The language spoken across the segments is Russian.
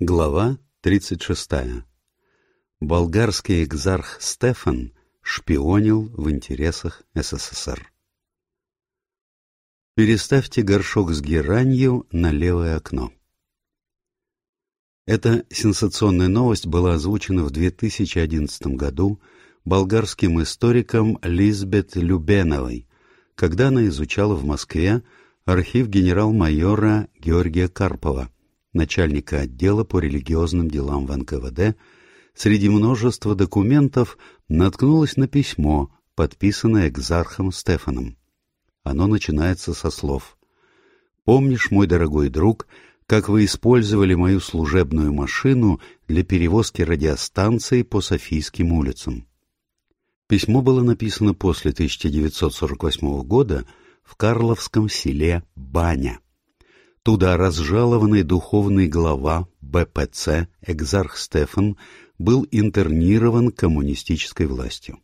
Глава 36. Болгарский экзарх Стефан шпионил в интересах СССР. Переставьте горшок с геранью на левое окно. Эта сенсационная новость была озвучена в 2011 году болгарским историком Лизбет Любеновой, когда она изучала в Москве архив генерал-майора Георгия Карпова, начальника отдела по религиозным делам в НКВД, среди множества документов наткнулась на письмо, подписанное экзархом Стефаном. Оно начинается со слов «Помнишь, мой дорогой друг, как вы использовали мою служебную машину для перевозки радиостанции по Софийским улицам?» Письмо было написано после 1948 года в Карловском селе Баня. Туда разжалованный духовный глава БПЦ Экзарх Стефан был интернирован коммунистической властью.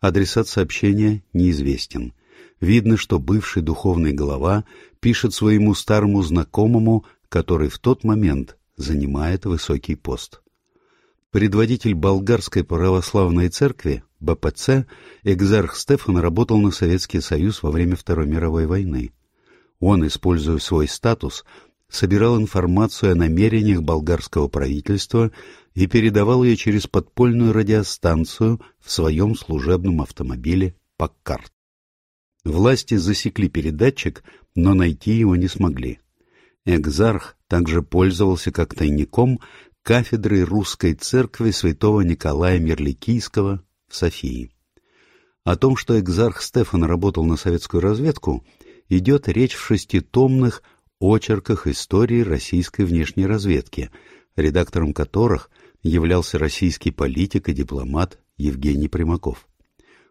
Адресат сообщения неизвестен. Видно, что бывший духовный глава пишет своему старому знакомому, который в тот момент занимает высокий пост. Предводитель болгарской православной церкви, БПЦ, экзарх Стефан работал на Советский Союз во время Второй мировой войны. Он, используя свой статус, собирал информацию о намерениях болгарского правительства и передавал ее через подпольную радиостанцию в своем служебном автомобиле «Паккарт». Власти засекли передатчик, но найти его не смогли. Экзарх также пользовался как тайником кафедрой русской церкви святого Николая Мерликийского в Софии. О том, что экзарх Стефан работал на советскую разведку, идет речь в шеститомных очерках истории российской внешней разведки, редактором которых являлся российский политик и дипломат Евгений Примаков.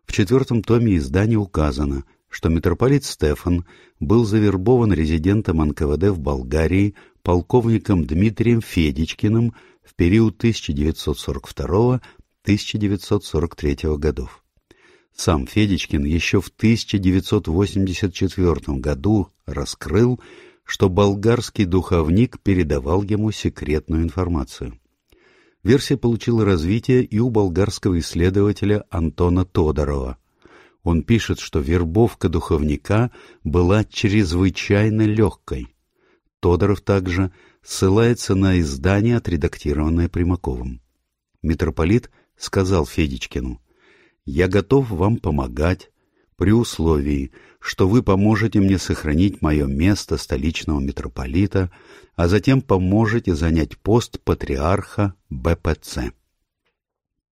В четвертом томе издания указано, что митрополит Стефан был завербован резидентом НКВД в Болгарии полковником Дмитрием Федичкиным в период 1942-1943 годов. Сам Федичкин еще в 1984 году раскрыл, что болгарский духовник передавал ему секретную информацию. Версия получила развитие и у болгарского исследователя Антона Тодорова – он пишет, что вербовка духовника была чрезвычайно легкой. Тодоров также ссылается на издание, отредактированное Примаковым. Митрополит сказал Федичкину, «Я готов вам помогать при условии, что вы поможете мне сохранить мое место столичного митрополита, а затем поможете занять пост патриарха БПЦ».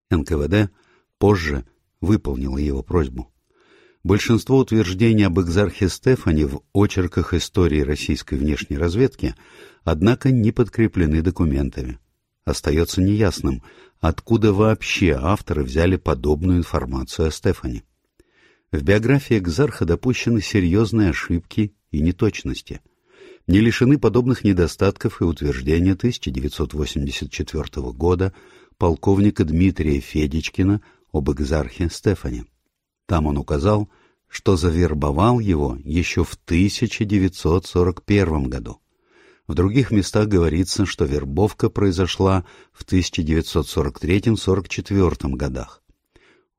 НКВД позже выполнила его просьбу. Большинство утверждений об экзархе Стефане в очерках истории российской внешней разведки, однако, не подкреплены документами. Остается неясным, откуда вообще авторы взяли подобную информацию о Стефане. В биографии экзарха допущены серьезные ошибки и неточности. Не лишены подобных недостатков и утверждения 1984 года полковника Дмитрия Федичкина об экзархе Стефане. Там он указал, что завербовал его еще в 1941 году. В других местах говорится, что вербовка произошла в 1943-44 годах.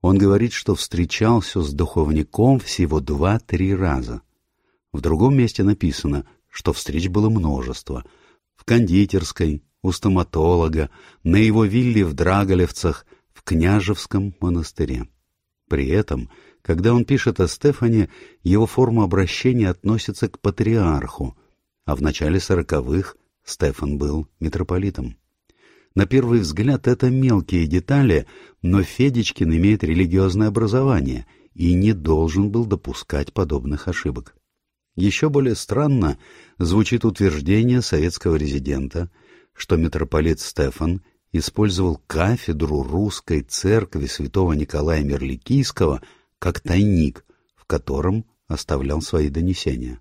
Он говорит, что встречался с духовником всего два-три раза. В другом месте написано, что встреч было множество. В кондитерской, у стоматолога, на его вилле в Драголевцах, в Княжевском монастыре. При этом, когда он пишет о Стефане, его форма обращения относится к патриарху, а в начале сороковых Стефан был митрополитом. На первый взгляд это мелкие детали, но Федичкин имеет религиозное образование и не должен был допускать подобных ошибок. Еще более странно звучит утверждение советского резидента, что митрополит Стефан использовал кафедру русской церкви святого Николая Мерликийского как тайник, в котором оставлял свои донесения.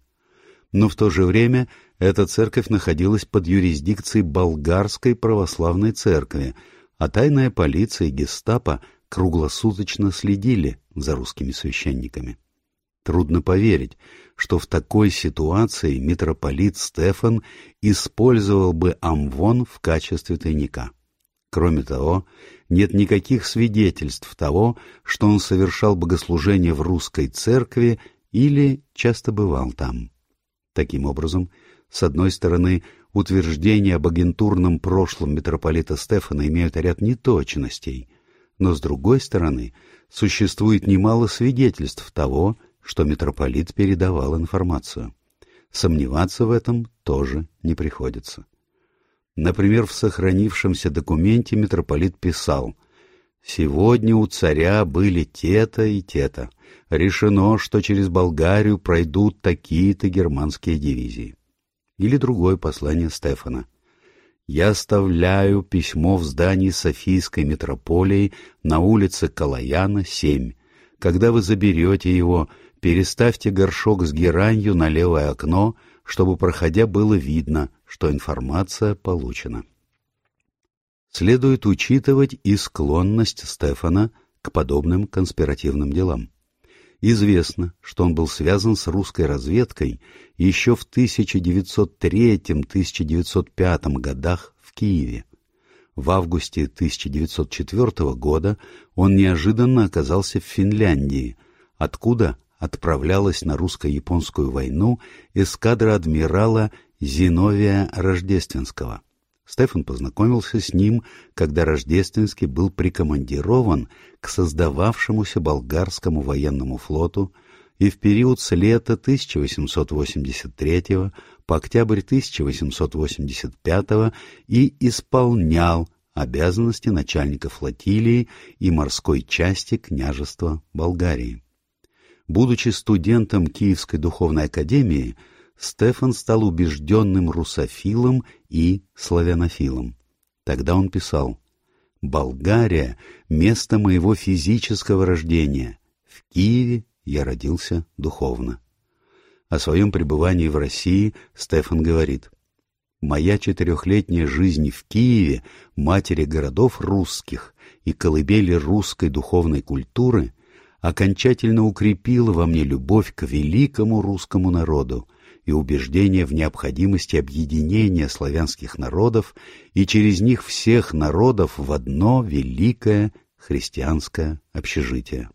Но в то же время эта церковь находилась под юрисдикцией болгарской православной церкви, а тайная полиция и гестапо круглосуточно следили за русскими священниками. Трудно поверить, что в такой ситуации митрополит Стефан использовал бы амвон в качестве тайника. Кроме того, нет никаких свидетельств того, что он совершал богослужение в русской церкви или часто бывал там. Таким образом, с одной стороны, утверждения об агентурном прошлом митрополита Стефана имеют ряд неточностей, но с другой стороны, существует немало свидетельств того, что митрополит передавал информацию. Сомневаться в этом тоже не приходится. Например, в сохранившемся документе митрополит писал «Сегодня у царя были те-то и те-то. Решено, что через Болгарию пройдут такие-то германские дивизии». Или другое послание Стефана. «Я оставляю письмо в здании Софийской митрополии на улице Калаяна, 7. Когда вы заберете его, переставьте горшок с геранью на левое окно, чтобы, проходя, было видно, что информация получена. Следует учитывать и склонность Стефана к подобным конспиративным делам. Известно, что он был связан с русской разведкой еще в 1903-1905 годах в Киеве. В августе 1904 года он неожиданно оказался в Финляндии, откуда отправлялась на русско-японскую войну эскадра адмирала Зиновия Рождественского. Стефан познакомился с ним, когда Рождественский был прикомандирован к создававшемуся болгарскому военному флоту и в период с лета 1883 по октябрь 1885 и исполнял обязанности начальника флотилии и морской части княжества Болгарии. Будучи студентом Киевской духовной академии, Стефан стал убежденным русофилом и славянофилом. Тогда он писал «Болгария — место моего физического рождения. В Киеве я родился духовно». О своем пребывании в России Стефан говорит «Моя четырехлетняя жизнь в Киеве, матери городов русских и колыбели русской духовной культуры — окончательно укрепило во мне любовь к великому русскому народу и убеждение в необходимости объединения славянских народов и через них всех народов в одно великое христианское общежитие.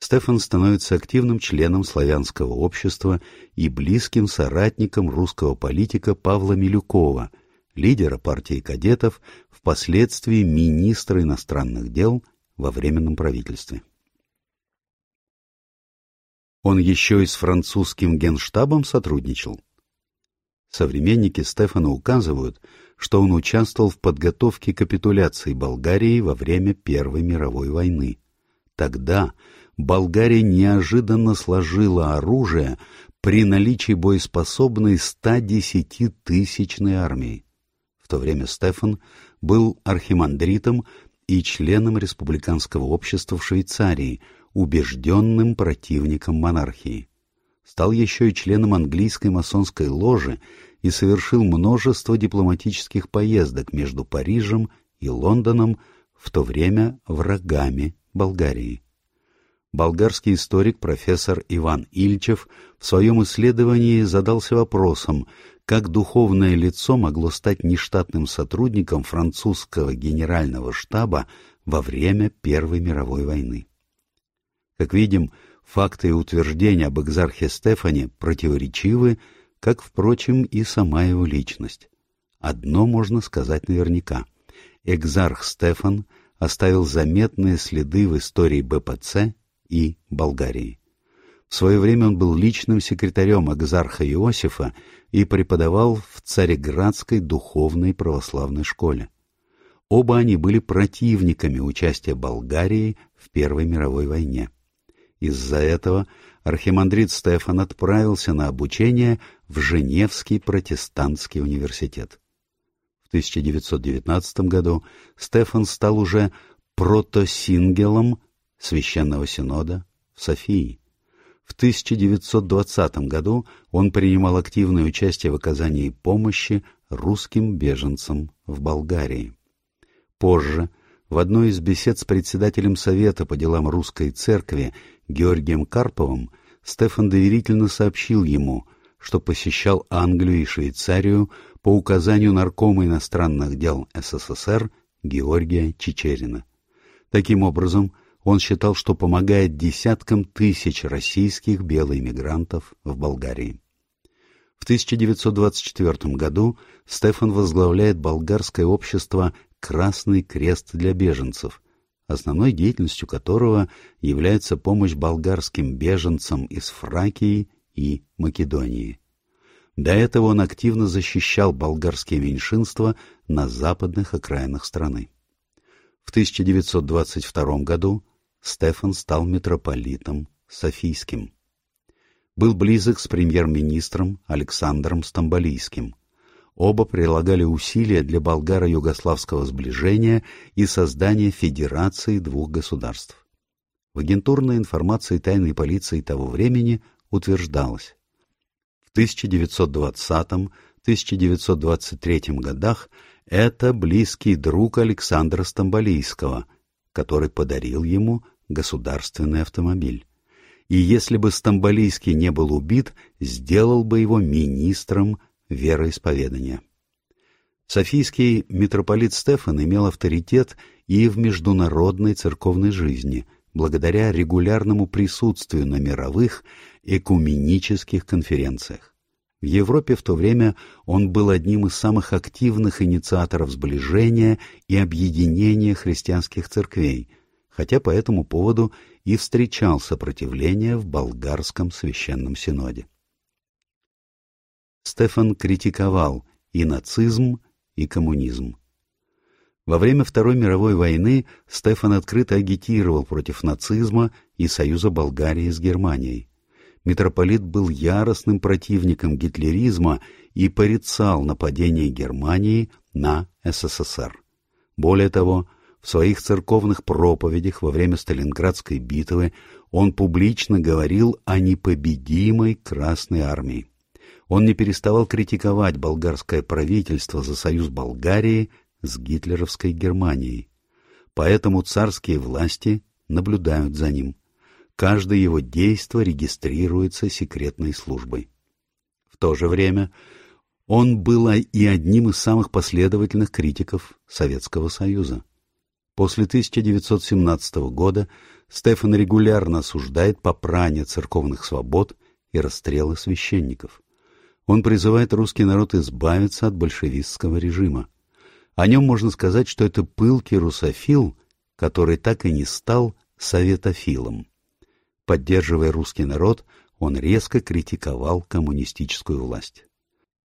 Стефан становится активным членом славянского общества и близким соратником русского политика Павла Милюкова, лидера партии кадетов, впоследствии министра иностранных дел во Временном правительстве. Он еще и с французским генштабом сотрудничал. Современники Стефана указывают, что он участвовал в подготовке капитуляции Болгарии во время Первой мировой войны. Тогда Болгария неожиданно сложила оружие при наличии боеспособной 110-тысячной армии. В то время Стефан был архимандритом и членом республиканского общества в Швейцарии – убежденным противником монархии. Стал еще и членом английской масонской ложи и совершил множество дипломатических поездок между Парижем и Лондоном, в то время врагами Болгарии. Болгарский историк профессор Иван Ильчев в своем исследовании задался вопросом, как духовное лицо могло стать нештатным сотрудником французского генерального штаба во время Первой мировой войны. Как видим, факты и утверждения об экзархе Стефане противоречивы, как, впрочем, и сама его личность. Одно можно сказать наверняка. Экзарх Стефан оставил заметные следы в истории БПЦ и Болгарии. В свое время он был личным секретарем экзарха Иосифа и преподавал в Цареградской духовной православной школе. Оба они были противниками участия Болгарии в Первой мировой войне. Из-за этого архимандрит Стефан отправился на обучение в Женевский протестантский университет. В 1919 году Стефан стал уже протосингелом Священного Синода в Софии. В 1920 году он принимал активное участие в оказании помощи русским беженцам в Болгарии. Позже, в одной из бесед с председателем Совета по делам русской церкви Георгием Карповым Стефан доверительно сообщил ему, что посещал Англию и Швейцарию по указанию наркома иностранных дел СССР Георгия Чечерина. Таким образом, он считал, что помогает десяткам тысяч российских белоэмигрантов в Болгарии. В 1924 году Стефан возглавляет болгарское общество «Красный крест для беженцев», основной деятельностью которого является помощь болгарским беженцам из Фракии и Македонии. До этого он активно защищал болгарские меньшинства на западных окраинах страны. В 1922 году Стефан стал митрополитом Софийским. Был близок с премьер-министром Александром Стамбалийским. Оба прилагали усилия для болгаро-югославского сближения и создания федерации двух государств. В агентурной информации тайной полиции того времени утверждалось. В 1920-1923 годах это близкий друг Александра Стамбалийского, который подарил ему государственный автомобиль. И если бы Стамбалийский не был убит, сделал бы его министром вероисповедания. Софийский митрополит Стефан имел авторитет и в международной церковной жизни, благодаря регулярному присутствию на мировых экуменических конференциях. В Европе в то время он был одним из самых активных инициаторов сближения и объединения христианских церквей, хотя по этому поводу и встречал сопротивление в болгарском священном синоде. Стефан критиковал и нацизм, и коммунизм. Во время Второй мировой войны Стефан открыто агитировал против нацизма и союза Болгарии с Германией митрополит был яростным противником гитлеризма и порицал нападение Германии на СССР. Более того, в своих церковных проповедях во время Сталинградской битвы он публично говорил о непобедимой Красной Армии. Он не переставал критиковать болгарское правительство за союз Болгарии с гитлеровской Германией. Поэтому царские власти наблюдают за ним каждое его действие регистрируется секретной службой. В то же время он был и одним из самых последовательных критиков Советского Союза. После 1917 года Стефан регулярно осуждает попрание церковных свобод и расстрелы священников. Он призывает русский народ избавиться от большевистского режима. О нем можно сказать, что это пылкий русофил, который так и не стал советофилом. Поддерживая русский народ, он резко критиковал коммунистическую власть.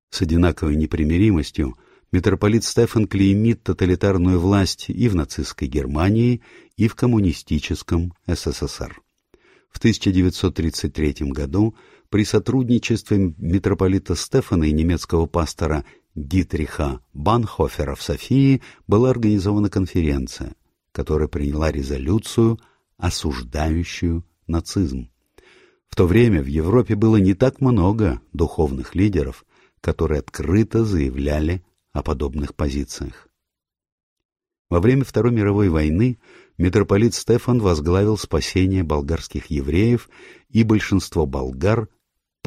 С одинаковой непримиримостью митрополит Стефан клеймит тоталитарную власть и в нацистской Германии, и в коммунистическом СССР. В 1933 году при сотрудничестве митрополита Стефана и немецкого пастора Дитриха Банхофера в Софии была организована конференция, которая приняла резолюцию, осуждающую нацизм. В то время в Европе было не так много духовных лидеров, которые открыто заявляли о подобных позициях. Во время Второй мировой войны митрополит Стефан возглавил спасение болгарских евреев, и большинство болгар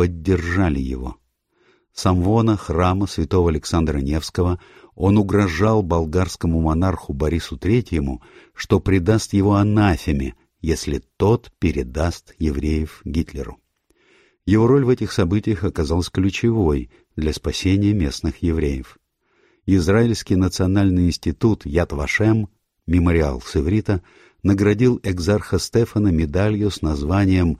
поддержали его. Самвона храма святого Александра Невского он угрожал болгарскому монарху Борису III, что предаст его анафеме, если тот передаст евреев Гитлеру. Его роль в этих событиях оказалась ключевой для спасения местных евреев. Израильский национальный институт Яд Вашем, мемориал с иврита, наградил экзарха Стефана медалью с названием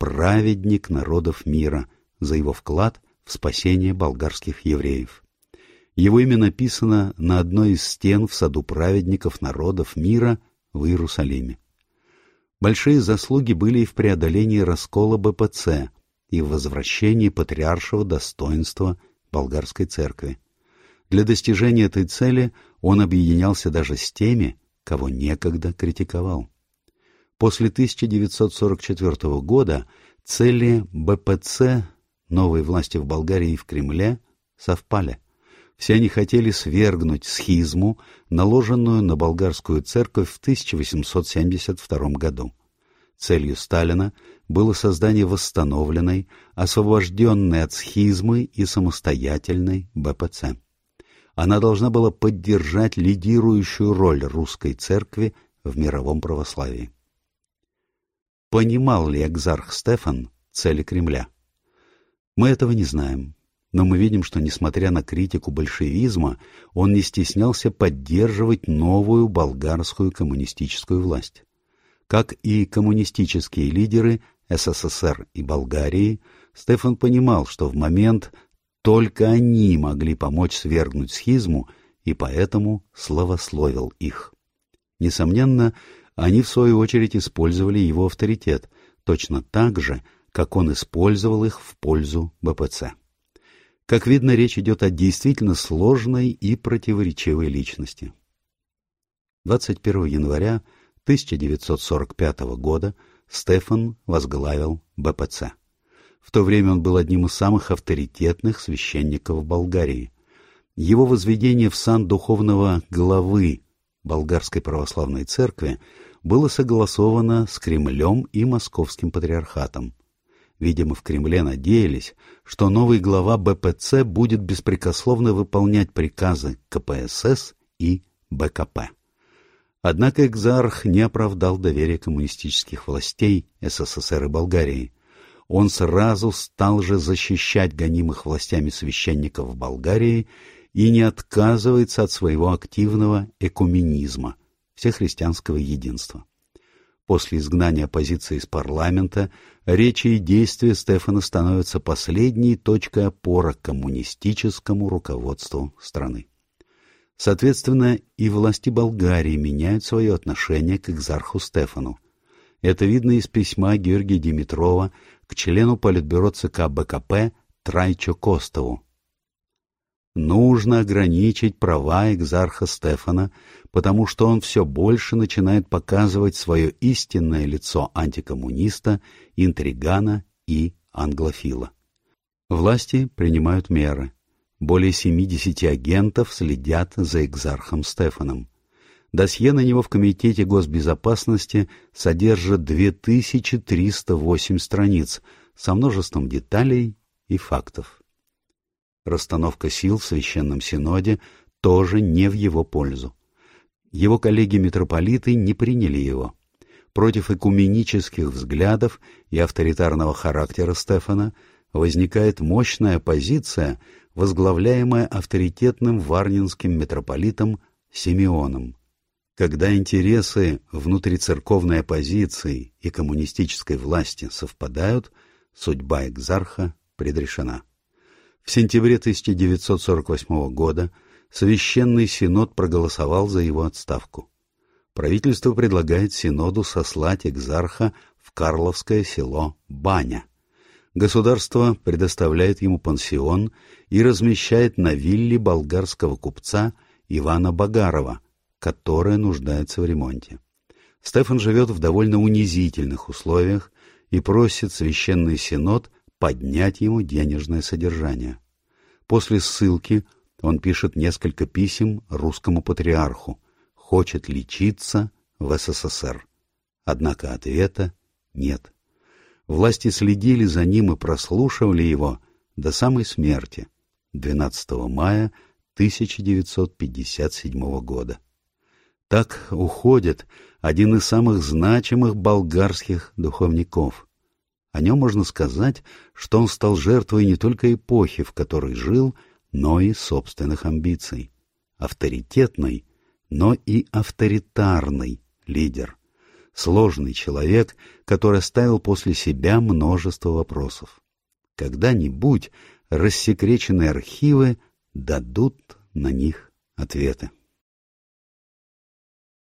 «Праведник народов мира» за его вклад в спасение болгарских евреев. Его имя написано на одной из стен в саду праведников народов мира в Иерусалиме. Большие заслуги были и в преодолении раскола БПЦ, и в возвращении патриаршего достоинства болгарской церкви. Для достижения этой цели он объединялся даже с теми, кого некогда критиковал. После 1944 года цели БПЦ, новой власти в Болгарии и в Кремле, совпали. Все они хотели свергнуть схизму, наложенную на болгарскую церковь в 1872 году. Целью Сталина было создание восстановленной, освобожденной от схизмы и самостоятельной БПЦ. Она должна была поддержать лидирующую роль русской церкви в мировом православии. Понимал ли экзарх Стефан цели Кремля? Мы этого не знаем, но мы видим, что, несмотря на критику большевизма, он не стеснялся поддерживать новую болгарскую коммунистическую власть. Как и коммунистические лидеры СССР и Болгарии, Стефан понимал, что в момент только они могли помочь свергнуть схизму, и поэтому славословил их. Несомненно, они в свою очередь использовали его авторитет, точно так же, как он использовал их в пользу БПЦ. Как видно, речь идет о действительно сложной и противоречивой личности. 21 января 1945 года Стефан возглавил БПЦ. В то время он был одним из самых авторитетных священников Болгарии. Его возведение в сан духовного главы Болгарской православной церкви было согласовано с Кремлем и Московским патриархатом. Видимо, в Кремле надеялись, что новый глава БПЦ будет беспрекословно выполнять приказы КПСС и БКП. Однако экзарх не оправдал доверия коммунистических властей СССР и Болгарии. Он сразу стал же защищать гонимых властями священников Болгарии и не отказывается от своего активного экуменизма, всехристианского единства. После изгнания оппозиции из парламента речи и действия Стефана становятся последней точкой опоры коммунистическому руководству страны. Соответственно, и власти Болгарии меняют свое отношение к экзарху Стефану. Это видно из письма Георгия Димитрова к члену Политбюро ЦК БКП Трайчо Костову, Нужно ограничить права экзарха Стефана, потому что он все больше начинает показывать свое истинное лицо антикоммуниста, интригана и англофила. Власти принимают меры. Более 70 агентов следят за экзархом Стефаном. Досье на него в Комитете госбезопасности содержит 2308 страниц со множеством деталей и фактов. Расстановка сил в Священном Синоде тоже не в его пользу. Его коллеги-митрополиты не приняли его. Против экуменических взглядов и авторитарного характера Стефана возникает мощная оппозиция, возглавляемая авторитетным варнинским митрополитом Симеоном. Когда интересы внутрицерковной оппозиции и коммунистической власти совпадают, судьба экзарха предрешена. В сентябре 1948 года Священный Синод проголосовал за его отставку. Правительство предлагает Синоду сослать экзарха в Карловское село Баня. Государство предоставляет ему пансион и размещает на вилле болгарского купца Ивана Багарова, которая нуждается в ремонте. Стефан живет в довольно унизительных условиях и просит Священный Синод поднять ему денежное содержание. После ссылки он пишет несколько писем русскому патриарху, хочет лечиться в СССР. Однако ответа нет. Власти следили за ним и прослушивали его до самой смерти 12 мая 1957 года. Так уходит один из самых значимых болгарских духовников – о нем можно сказать, что он стал жертвой не только эпохи, в которой жил, но и собственных амбиций. Авторитетный, но и авторитарный лидер. Сложный человек, который оставил после себя множество вопросов. Когда-нибудь рассекреченные архивы дадут на них ответы.